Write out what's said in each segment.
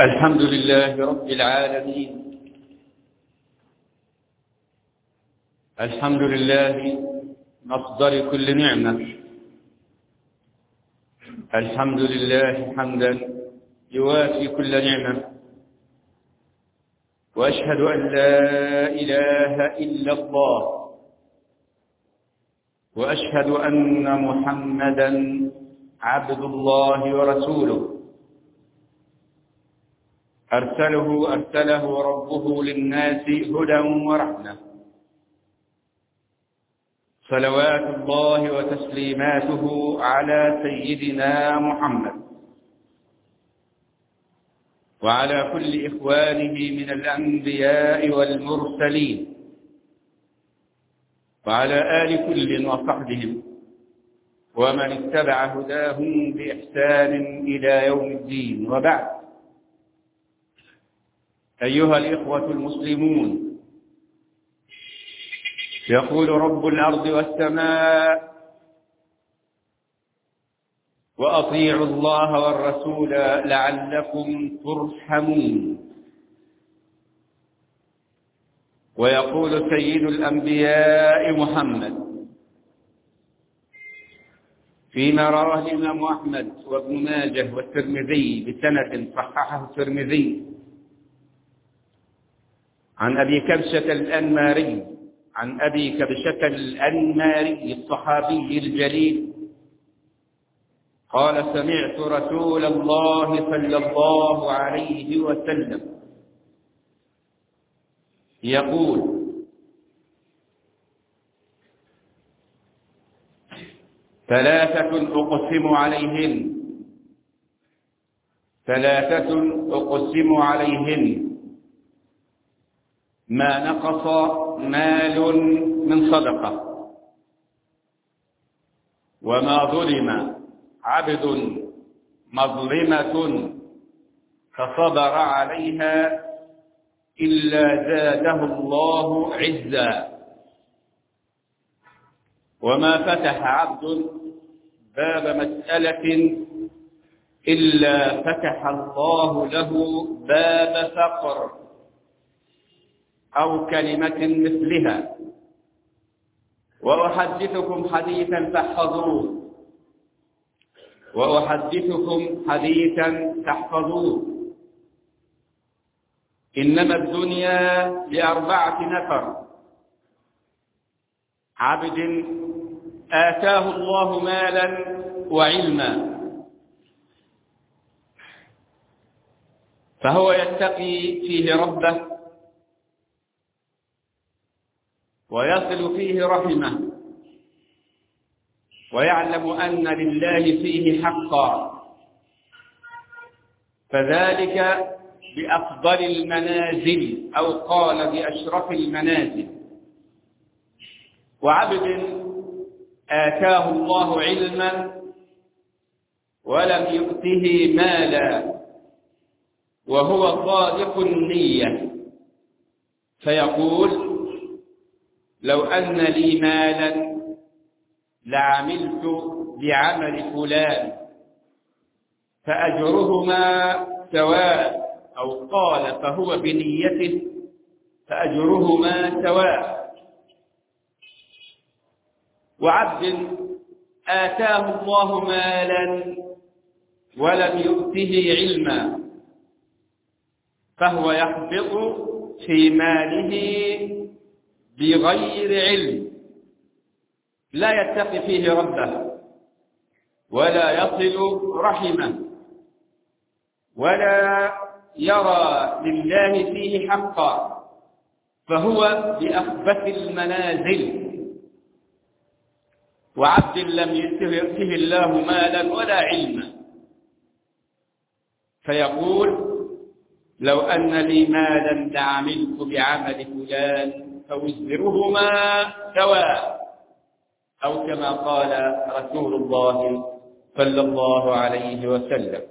الحمد لله رب العالمين. الحمد لله مصدر كل نعمة. الحمد لله حمدا يوافي كل نعمة. وأشهد أن لا إله إلا الله. وأشهد أن محمدا عبد الله ورسوله. أرسله أرسله ربه للناس هدى ورحمة. صلوات الله وتسليماته على سيدنا محمد. وعلى كل إخوانه من الأنبياء والمرسلين. وعلى آل كل وصحبهم. ومن اتبع هداهم بإحسان إلى يوم الدين. وبعد. أيها الإخوة المسلمون يقول رب الأرض والسماء وأطيعوا الله والرسول لعلكم ترحمون. ويقول سيد الأنبياء محمد فيما رواه الإمام أحمد وابن ماجه والترمذي بسند صححه الترمذي عن أبي كبشة الأنماري عن أبي كبشة الأنماري الصحابي الجليل. قال سمعت رسول الله صلى الله عليه وسلم يقول ثلاثة أقسم عليهن ثلاثة أقسم عليهن. ما نقص مال من صدقة. وما ظلم عبد مظلمة فصبر عليها إلا زاده الله عزا. وما فتح عبد باب مسألة إلا فتح الله له باب فقر. أو كلمة مثلها. وأحدثكم حديثا فاحفظوه. وأحدثكم حديثا تحفظوه إنما الدنيا لأربعة نفر. عبد آتاه الله مالا وعلما. فهو يتقي فيه ربه ويصل فيه رحمه. ويعلم أن لله فيه حقا. فذلك بأفضل المنازل أو قال بأشرف المنازل. وعبد آتاه الله علما ولم يؤته مالا وهو صادق النية. فيقول لو أن لي مالا لعملت بعمل فلان فأجرهما سواء أو قال فهو بنيته فأجرهما سواء. وعبد آتاه الله مالا ولم يؤته علما فهو يحبط في ماله بغير علم. لا يتقي فيه ربه ولا يصل رحمه ولا يرى لله فيه حقا فهو بأخبث المنازل. وعبد لم يؤته الله مالا ولا علما. فيقول لو أن لي مالا لعملت بعمل فلان فوزرهما سواء أو كما قال رسول الله صلى الله عليه وسلم.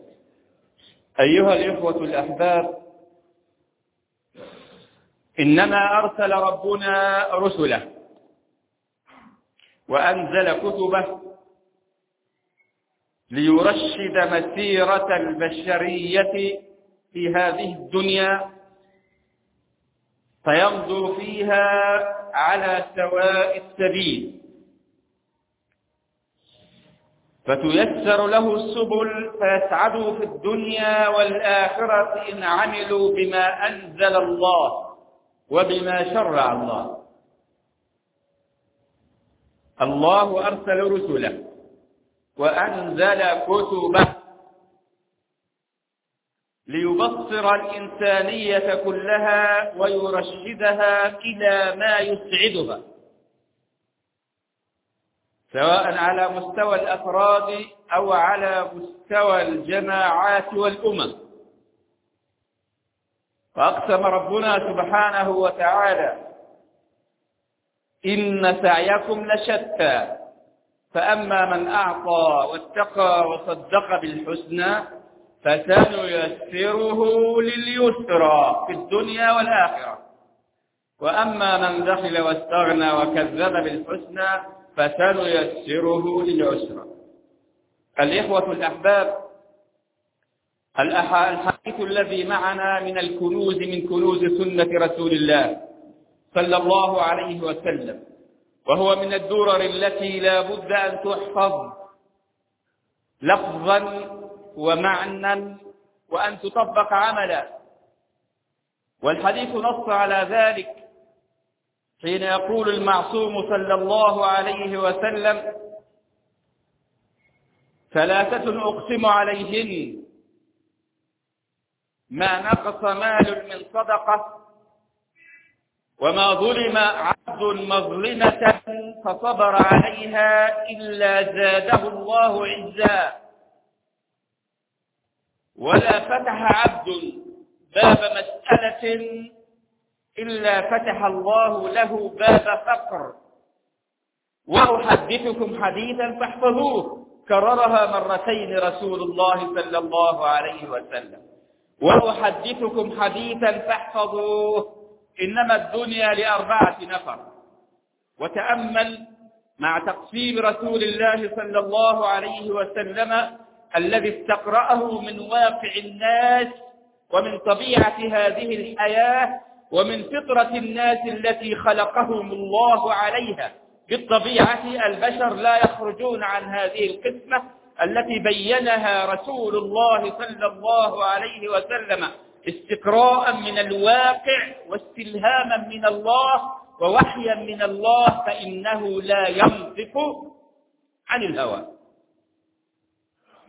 أيها الإخوة الأحباب إنما أرسل ربنا رسله وأنزل كتبه ليرشد مسيرة البشرية في هذه الدنيا فيغدو فيها على سواء السبيل. فتيسر له السبل فيسعدوا في الدنيا والآخرة إن عملوا بما أنزل الله وبما شرع الله. الله أرسل رسله وأنزل كتبه ليبصر الإنسانية كلها ويرشدها إلى ما يسعدها. سواء على مستوى الأفراد أو على مستوى الجماعات والأمم. فأقسم ربنا سبحانه وتعالى إن سعيكم لشتى فأما من أعطى واتقى وصدق بالحسنى فسنيسره لليسرى في الدنيا والآخرة. وأما من دخل واستغنى وكذب بالحسنى فسنيسره للعسرى الإخوة الأحباب الحديث الذي معنا من الكنوز من كنوز سنة رسول الله صلى الله عليه وسلم وهو من الدرر التي لا بد أن تحفظ لفظا ومعنى وأن تطبق عملا. والحديث نص على ذلك حين يقول المعصوم صلى الله عليه وسلم ثلاثة أقسم عليهن. ما نقص مال من صدقة وما ظلم عبد مظلمة فصبر عليها إلا زاده الله عزا. ولا فتح عبد باب مسألة إلا فتح الله له باب فقر. وأحدثكم حديثا فاحفظوه. كررها مرتين رسول الله صلى الله عليه وسلم. وأحدثكم حديثا فاحفظوه. إنما الدنيا لأربعة نفر. وتأمل مع تقسيم رسول الله صلى الله عليه وسلم الذي استقرأه من واقع الناس ومن طبيعة هذه الحياة ومن فطرة الناس التي خلقهم الله عليها. بالطبيعة البشر لا يخرجون عن هذه القسمة التي بينها رسول الله صلى الله عليه وسلم استقراء من الواقع واستلهاما من الله ووحيا من الله فإنه لا ينطق عن الهوى.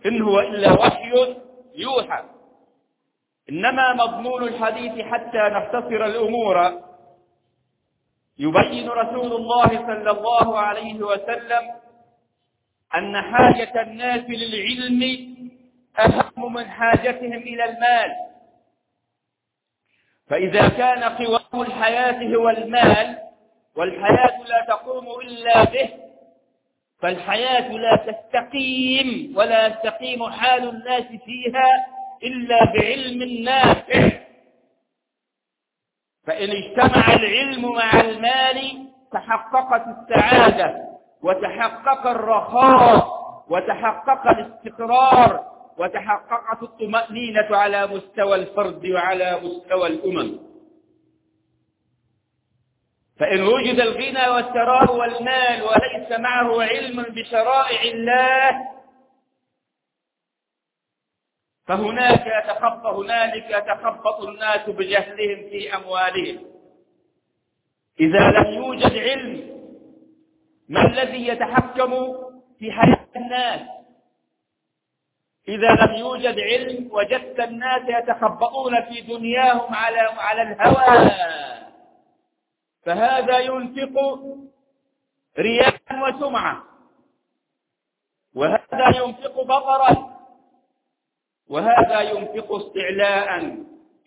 إن هو إلا وحي يوحى. إنما مضمون الحديث حتى نختصر الأمور. يبين رسول الله صلى الله عليه وسلم أن حاجة الناس للعلم أهم من حاجتهم إلى المال. فإذا كان قوام الحياة هو المال والحياة لا تقوم إلا به فالحياة لا تستقيم ولا يستقيم حال الناس فيها إلا بعلم نافع. فإن اجتمع العلم مع المال تحققت السعادة وتحقق الرخاء وتحقق الاستقرار وتحققت الطمأنينة على مستوى الفرد وعلى مستوى الأمم. فإن وجد الغنى والثراء والمال وليس معه علم بشرائع الله فهناك يتخبط هنالك يتخبط الناس بجهلهم في أموالهم. إذا لم يوجد علم ما الذي يتحكم في حياة الناس؟ إذا لم يوجد علم وجدت الناس يتخبطون في دنياهم على على الهوى. فهذا ينفق رياء وسمعة وهذا ينفق بطرا وهذا ينفق استعلاء.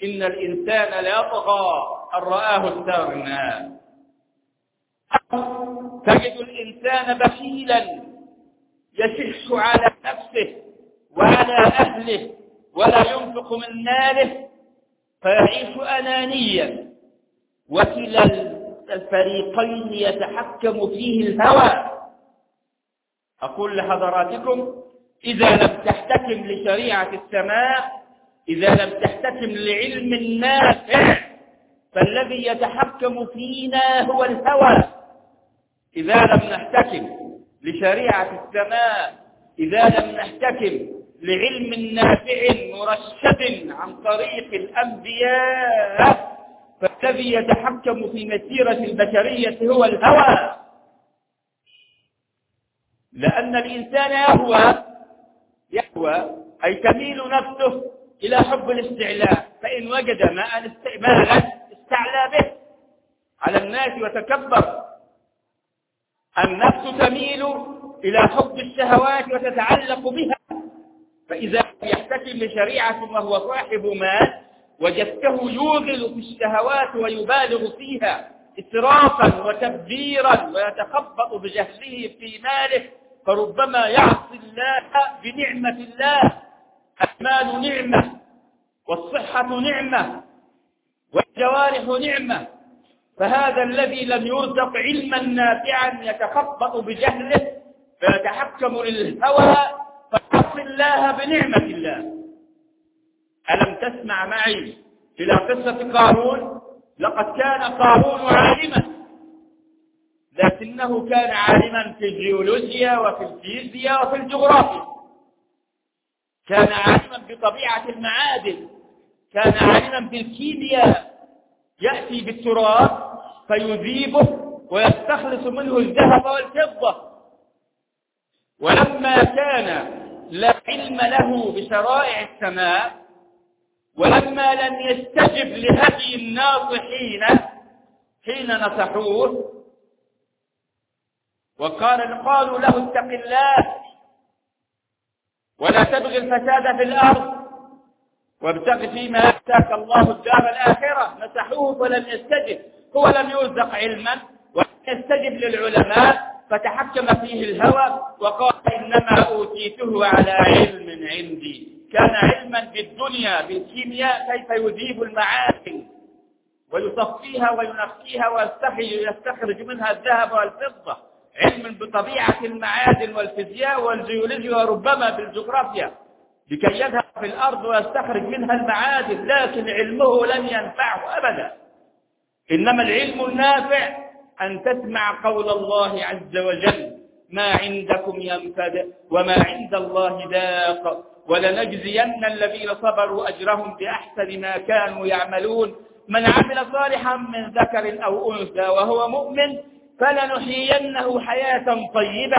إن الإنسان ليطغى أن رآه استغنى. تجد الإنسان بخيلا يشح على نفسه وعلى أهله ولا ينفق من ماله فيعيش أنانيا. وكلا الفريقين يتحكم فيه الهوى. أقول لحضراتكم إذا لم تحتكم لشريعة السماء إذا لم تحتكم لعلم النافع فالذي يتحكم فينا هو الهوى. إذا لم نحتكم لشريعة السماء إذا لم نحتكم لعلم نافع مرشد عن طريق الأنبياء فالذي يتحكم في مسيرة البشرية هو الهوى. لأن الإنسان يهوى يهوى أي تميل نفسه إلى حب الاستعلاء فإن وجد ماء استعلى به على الناس وتكبر. النفس تميل إلى حب الشهوات وتتعلق بها فإذا يحتكم لشريعة وهو صاحب مال وجدته يوغل في الشهوات ويبالغ فيها إسرافا وتبذيرا ويتخبط بجهله في ماله فربما يعصي الله بنعمة الله المال نعمة والصحة نعمة والجوارح نعمة. فهذا الذي لم يرزق علما نافعا يتخبط بجهله فيتحكم للهوى فيعصي الله بنعمة الله. ألم تسمع معي إلى قصة قارون؟ لقد كان قارون عالما. لكنه كان عالما في الجيولوجيا وفي الفيزياء وفي الجغرافيا. كان عالما بطبيعة المعادن. كان عالما بالكيمياء يأتي بالتراب فيذيبه ويستخلص منه الذهب والفضة. ولما كان لا علم له بشرائع السماء ولما لم يستجب لهدي الناصحين حين نصحوه وقال قالوا له اتق الله ولا تبغي الفساد في الأرض وابتغ فيما آتاك الله الدار الآخرة. نصحوه فلم يستجب هو لم يرزق علما ولم يستجب للعلماء فتحكم فيه الهوى وقال إنما أوتيته على علم عندي. كان علما بالدنيا بالكيمياء كيف يذيب المعادن ويصفيها وينقيها ويستخرج منها الذهب والفضة. علم بطبيعة المعادن والفيزياء والجيولوجيا وربما بالجغرافيا. لكي يذهب في الأرض ويستخرج منها المعادن لكن علمه لن ينفعه أبدا. إنما العلم النافع أن تسمع قول الله عز وجل ما عندكم ينفد وما عند الله داق ولنجزين الذين صبروا أجرهم بأحسن ما كانوا يعملون. من عمل صالحا من ذكر أو أنثى وهو مؤمن فلنحيينه حياة طيبة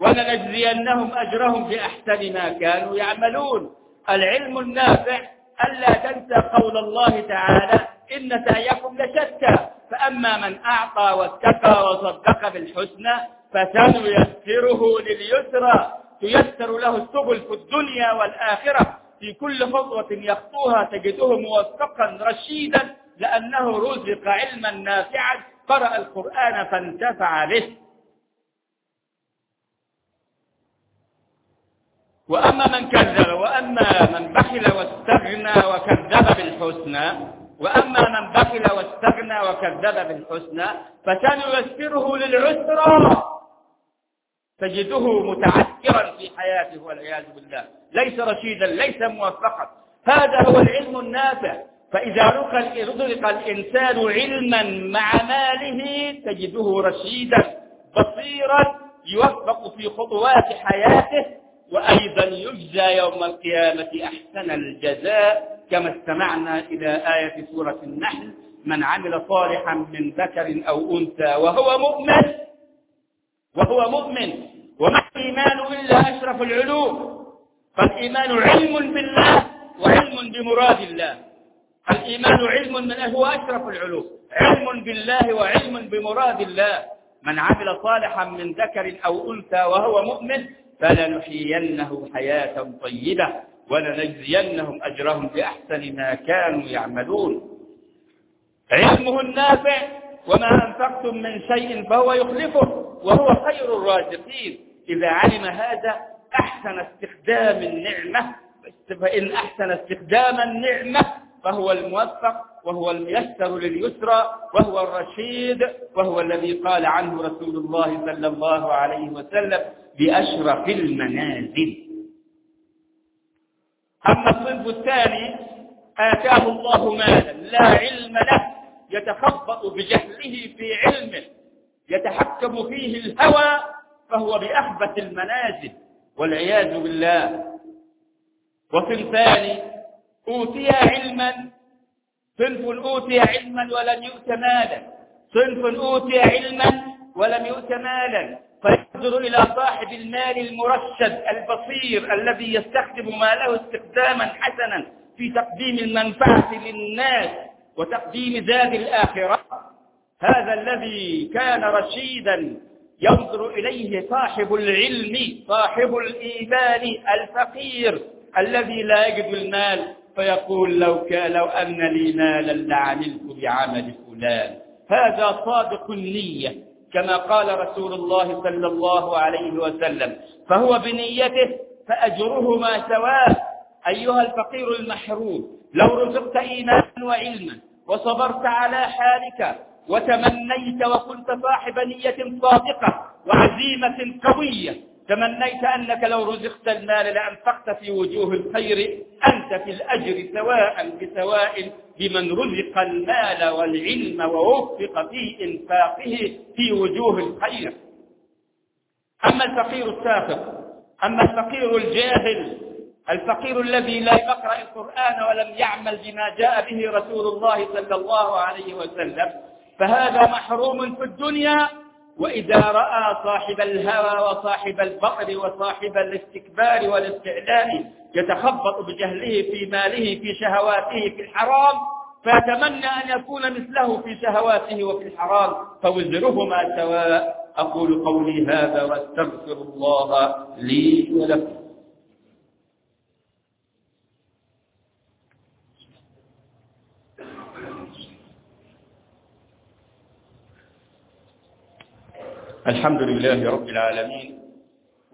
ولنجزينهم أجرهم بأحسن ما كانوا يعملون. العلم النافع ألا تنسى قول الله تعالى إن سعيكم لشتى. فأما من أعطى واتقى وصدق بالحسنى فسنيسره لليسرى. تيسر له السبل في الدنيا والآخرة. في كل خطوة يخطوها تجده موفقا رشيدا لأنه رزق علما نافعا. قرأ القرآن فانتفع به. وأما من كذب وأما من بخل واستغنى وكذب بالحسنى وأما من بخل واستغنى وكذب بالحسنى فسنيسره للعسرى. تجده متعسرا في حياته والعياذ بالله. ليس رشيدا ليس موفقا هذا هو العلم النافع. فإذا رزق الإنسان علما مع ماله تجده رشيدا بصيرا يوفق في خطوات حياته وأيضا يجزى يوم القيامة أحسن الجزاء. كما استمعنا إلى آية سورة النحل من عمل صالحا من ذكر أو أنثى وهو مؤمن وهو مؤمن وما الإيمان إلا أشرف العلوم. فالإيمان علم بالله وعلم بمراد الله. الإيمان علم من هو أشرف العلوم. علم بالله وعلم بمراد الله. من عمل صالحا من ذكر أو أنثى وهو مؤمن فلنحيينه حياة طيبة ولنجزينهم أجرهم بأحسن ما كانوا يعملون. علمه النافع وما أنفقتم من شيء فهو يخلفه. وهو خير الرازقين. إذا علم هذا أحسن استخدام النعمة. فإن أحسن استخدام النعمة فهو الموفق وهو الميسر لليسرى وهو الرشيد وهو الذي قال عنه رسول الله صلى الله عليه وسلم بأشرف المنازل. أما الصنف الثاني آتاه الله مالا لا علم له يتخبط بجهله في علمه. يتحكم فيه الهوى فهو بأخبث المنازل والعياذ بالله. وصنفان أوتي علما صنف أوتي علما ولم يؤت مالا. صنف أوتي علما ولم يؤت مالا. فينظر إلى صاحب المال المرشد البصير الذي يستخدم ماله استخداما حسنا في تقديم المنفعة للناس وتقديم زاد الآخرة. هذا الذي كان رشيدا ينظر إليه صاحب العلم صاحب الإيمان الفقير الذي لا يجد المال فيقول لو كان لو أن لي مالا لعملت بعمل فلان. هذا صادق النية كما قال رسول الله صلى الله عليه وسلم. فهو بنيته فأجرهما سواء أيها الفقير المحروم لو رزقت إيمانا وعلما وصبرت على حالك وتمنيت وكنت صاحب نية صادقة وعزيمة قوية. تمنيت أنك لو رزقت المال لأنفقت في وجوه الخير أنت في الأجر سواء بسواء بمن رزق المال والعلم ووفق في إنفاقه في وجوه الخير. أما الفقير الساخط أما الفقير الجاهل الفقير الذي لا يقرأ القرآن ولم يعمل بما جاء به رسول الله صلى الله عليه وسلم فهذا محروم في الدنيا وإذا رأى صاحب الهوى وصاحب البطر وصاحب الاستكبار والاستعلاء يتخبط بجهله في ماله في شهواته في الحرام فيتمنى أن يكون مثله في شهواته وفي الحرام فوزرهما سواء. أقول قولي هذا واستغفر الله لي ولكم. الحمد لله رب العالمين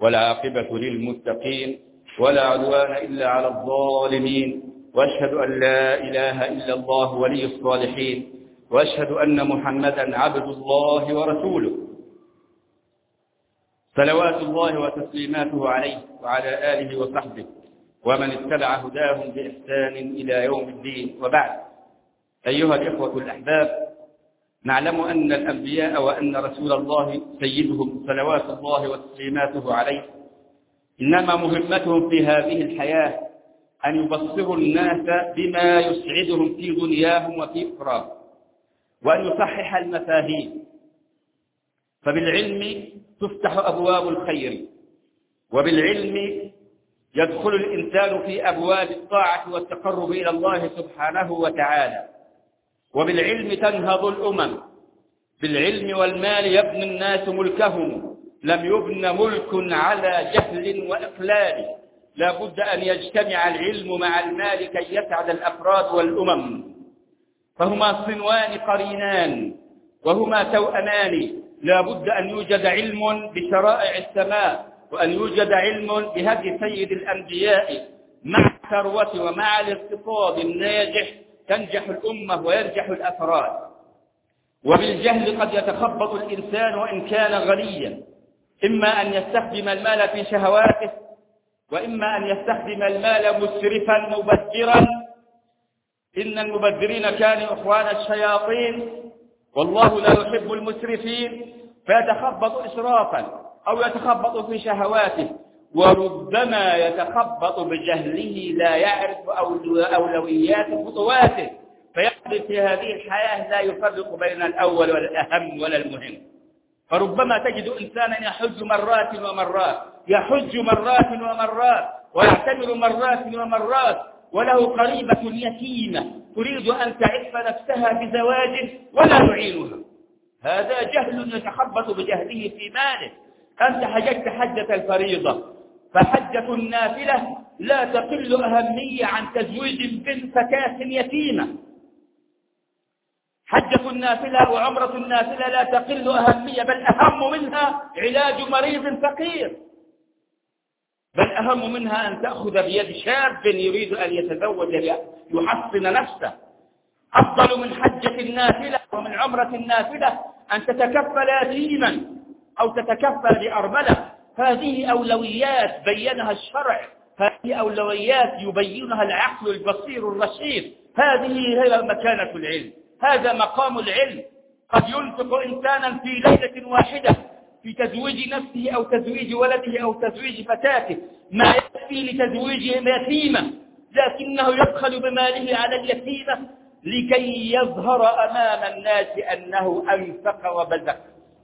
والعاقبة للمتقين ولا عدوان إلا على الظالمين وأشهد أن لا إله إلا الله ولي الصالحين وأشهد أن محمدا عبد الله ورسوله. صلوات الله وتسليماته عليه وعلى آله وصحبه ومن اتبع هداهم بإحسان إلى يوم الدين. وبعد أيها الإخوة الأحباب نعلم أن الأنبياء وأن رسول الله سيدهم صلوات الله وتسليماته عليه. إنما مهمتهم في هذه الحياة أن يبصروا الناس بما يسعدهم في دنياهم وفي أخراهم وأن يصحح المفاهيم. فبالعلم تفتح أبواب الخير وبالعلم يدخل الإنسان في أبواب الطاعة والتقرب إلى الله سبحانه وتعالى. وبالعلم تنهض الأمم. بالعلم والمال يبني الناس ملكهم. لم يبن ملك على جهل وإقلال. لا بد أن يجتمع العلم مع المال كي يسعد الأفراد والأمم. فهما صنوان قرينان. وهما توأمان. لا بد أن يوجد علم بشرائع السماء وأن يوجد علم بهدي سيد الأنبياء مع الثروة ومع الاقتصاد الناجح تنجح الأمة وينجح الأفراد. وبالجهل قد يتخبط الإنسان وإن كان غنيا. إما أن يستخدم المال في شهواته وإما أن يستخدم المال مسرفا مبذرا. إن المبذرين كانوا إخوان الشياطين. والله لا يحب المسرفين. فيتخبط إسرافا أو يتخبط في شهواته. وربما يتخبط بجهله لا يعرف أولويات خطواته. فيقضي في هذه الحياة لا يفرق بين الأول ولا الأهم ولا المهم. فربما تجد إنسانا يحج مرات ومرات يحج مرات ومرات ويعتمر مرات ومرات وله قريبة يتيمة تريد أن تعف نفسها بزواج ولا يعينها. هذا جهل يتخبط بجهله في ماله. أنت حججت حجة الفريضة. فحجة النافلة لا تقل أهمية عن تزويج بنت فتاة يتيمة. حجة النافلة وعمرة النافلة لا تقل أهمية بل أهم منها علاج مريض فقير. بل أهم منها أن تأخذ بيد شاب يريد أن يتزوج يحصن نفسه. أفضل من حجة النافلة ومن عمرة النافلة أن تتكفل يتيما أو تتكفل بأرملة هذه أولويات بينها الشرع هذه أولويات يبينها العقل البصير الرشيد. هذه هي مكانة العلم. هذا مقام العلم. قد ينفق إنسانا في ليلة واحدة في تزويج نفسه أو تزويج ولده أو تزويج فتاته. ما يكفي لتزويج يتيمة لكنه يبخل بماله على اليتيمة لكي يظهر أمام الناس أنه أنفق وبذل.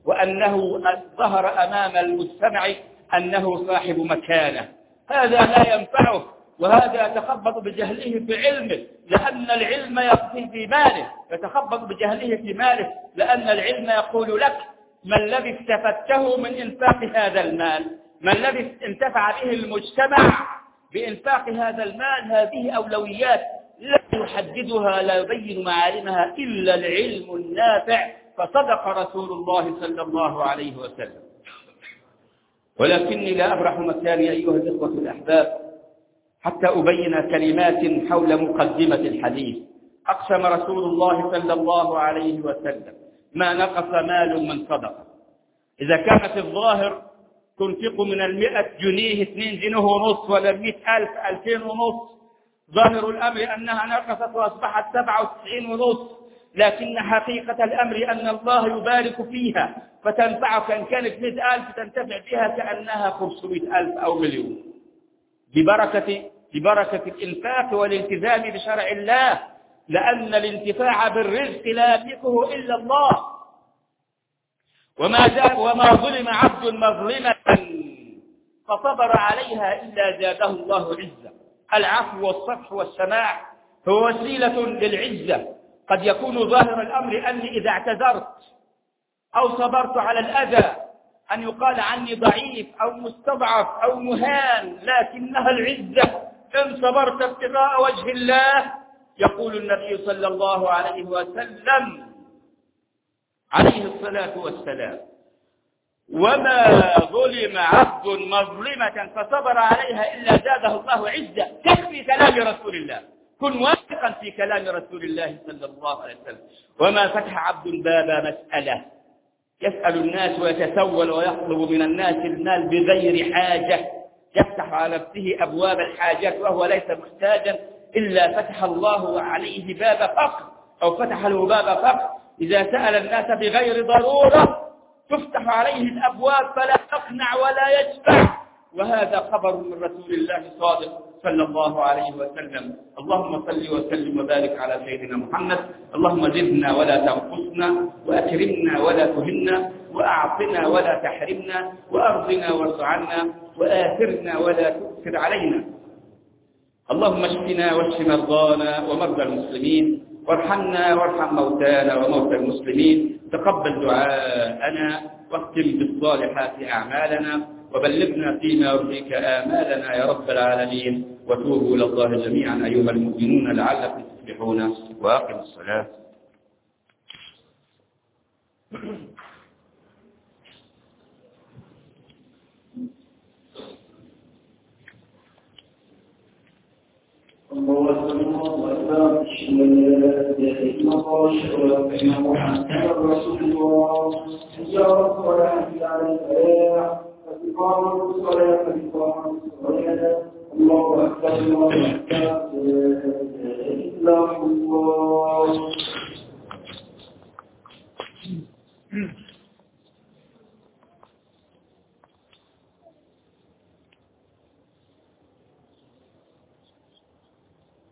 وأنه ظهر أمام المجتمع أنه صاحب مكانة. هذا لا ينفعه وهذا يتخبط بجهله في علمه لأن العلم يقضي في ماله يتخبط بجهله في ماله لأن العلم يقول لك ما الذي استفدته من إنفاق هذا المال. ما الذي انتفع به المجتمع بإنفاق هذا المال هذه أولويات لا يحددها لا يبين معالمها إلا العلم النافع. فصدق رسول الله صلى الله عليه وسلم. ولكني لا أبرح مكاني أيها الإخوة الأحباب حتى أبين كلمات حول مقدمة الحديث. أقسم رسول الله صلى الله عليه وسلم ما نقص مال من صدقة إذا كانت الظاهر تنفق من المئة جنيه اثنين جنيه ونص ولا مئة ألف ألفين ونص ظاهر الأمر أنها نقصت وأصبحت سبعة وتسعين ونص. لكن حقيقة الأمر أن الله يبارك فيها فتنفعك إن كانت مئة ألف تنتفع بها كأنها خمسمائة ألف أو مليون. ببركة ببركة الإنفاق والالتزام بشرع الله لأن الانتفاع بالرزق لا يملكه إلا الله. وما وما ظلم عبد مظلمة فصبر عليها إلا زاده الله عزة. العفو والصفح والسماع هو وسيلة للعزة. قد يكون ظاهر الأمر أني إذا اعتذرت أو صبرت على الأذى أن يقال عني ضعيف أو مستضعف أو مهان لكنها العزة. إن صبرت ابتغاء وجه الله يقول النبي صلى الله عليه وسلم عليه الصلاة والسلام. وما ظلم عبد مظلمة فصبر عليها إلا زاده الله عزة. تكفي كلام رسول الله. كن واثقا في كلام رسول الله صلى الله عليه وسلم. وما فتح عبد باب مسألة. يسأل الناس ويتسول ويطلب من الناس المال بغير حاجة. يفتح على نفسه أبواب الحاجات وهو ليس محتاجا إلا فتح الله عليه باب فقر. أو فتح له باب فقر. إذا سأل الناس بغير ضرورة تفتح عليه الأبواب فلا تقنع ولا يشبع وهذا خبر من رسول الله صادق صلى الله عليه وسلم. اللهم صل وسلم وبارك على سيدنا محمد. اللهم زدنا ولا تنقصنا وأكرمنا ولا تهنا وأعطنا ولا تحرمنا وأرضنا وارض عنا وآثرنا ولا تؤثر علينا. اللهم اشفنا واشف مرضانا ومرضى المسلمين وارحمنا وارحم موتانا وموتى المسلمين. تقبل دعاءنا واختم بالصالحات أعمالنا. وبلغنا فيما يرضيك آمالنا يا رب العالمين. وتوبوا إلى الله جميعا أيها المؤمنون لعلكم تفلحون. وأقم الصلاة. الله أكبر أشهد أن لا إله إلا الله أشهد أن محمدا رسول الله يا فإقام الصلاة الله أكبر الله أكبر إلا الله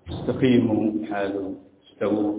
استقيموا حالوا استووا.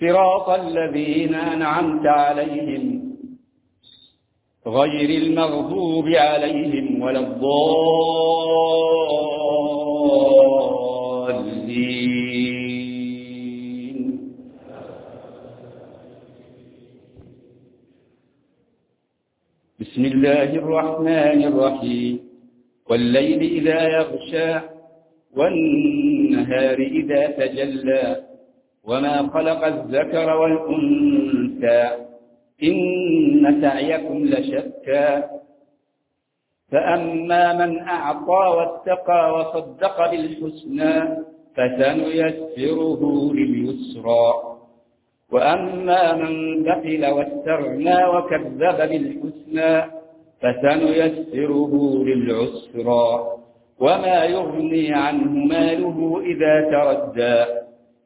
صراط الذين أنعمت عليهم غير المغضوب عليهم ولا الضالين. بسم الله الرحمن الرحيم. والليل إذا يغشى والنهار إذا تجلى وما خلق الذكر والأنثى إن سعيكم لشتى فأما من أعطى واتقى وصدق بالحسنى فسنيسره لليسرى وأما من بخل واستغنى وكذب بالحسنى فسنيسره للعسرى وما يغني عنه ماله إذا تردى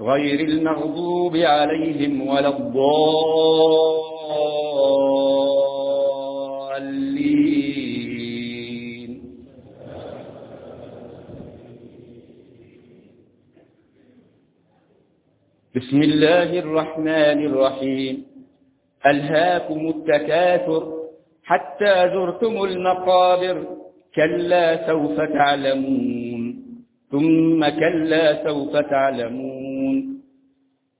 غير المغضوب عليهم ولا الضالين. بسم الله الرحمن الرحيم. ألهاكم التكاثر حتى زرتم المقابر. كلا سوف تعلمون. ثم كلا سوف تعلمون.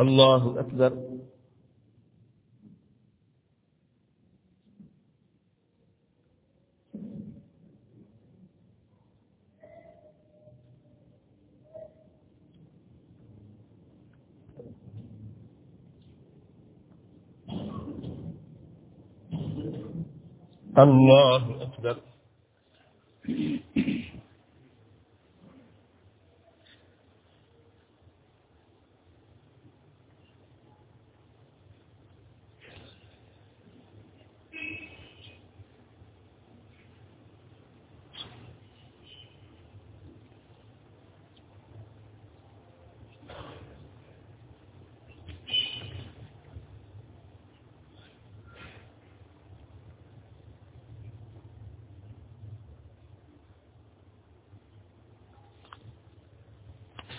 الله أكبر. الله أكبر.